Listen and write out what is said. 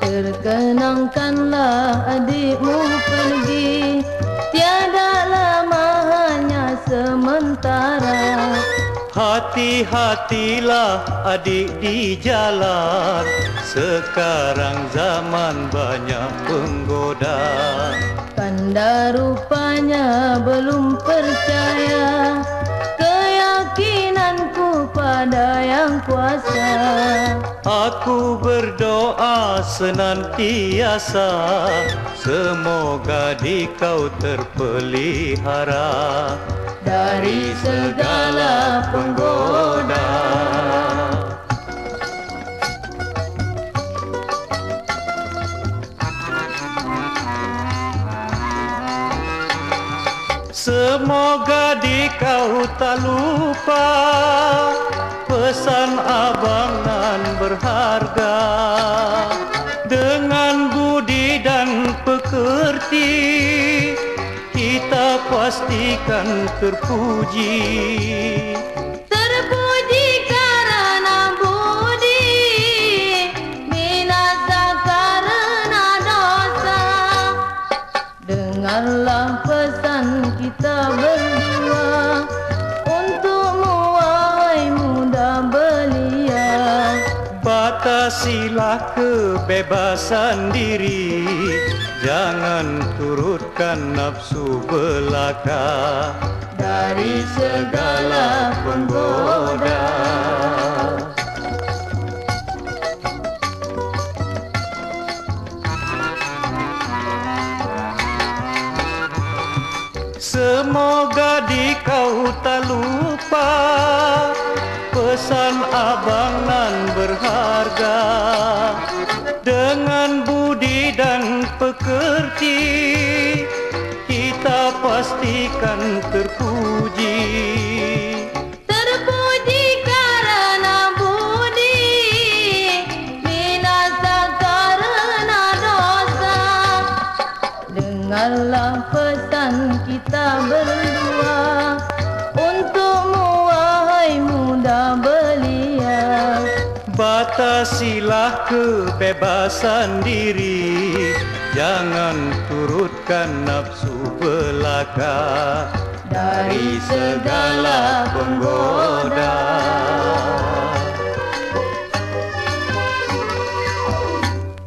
Terkenangkanlah adikmu pergi. Tiada lama hanya sementara. Hati-hatilah adik di jalan. Sekarang zaman banyak penggoda Kanda rupanya belum percaya. Keyakinanku pada yang kuasa. Aku berdoa senantiasa Semoga di kau terpelihara. Dari segala penggoda Semoga di kau tak lupa Pesan abang nan berharga. Dengan budi dan pekerti Kita pastikan terpuji. Dengarlah Batasilah kebebasan diri. Jangan turutkan nafsu belaka. Dari segala penggoda. Semoga di kau tak lupa Pesan abang nan berharga. Dengan budi dan pekerti Kita pastikan terpuji. Terpuji karena budi Binasa karena dosa. Dengarlah pesan kita berdua Batasilah kebebasan diri. Jangan turutkan nafsu belaka. Dari segala penggoda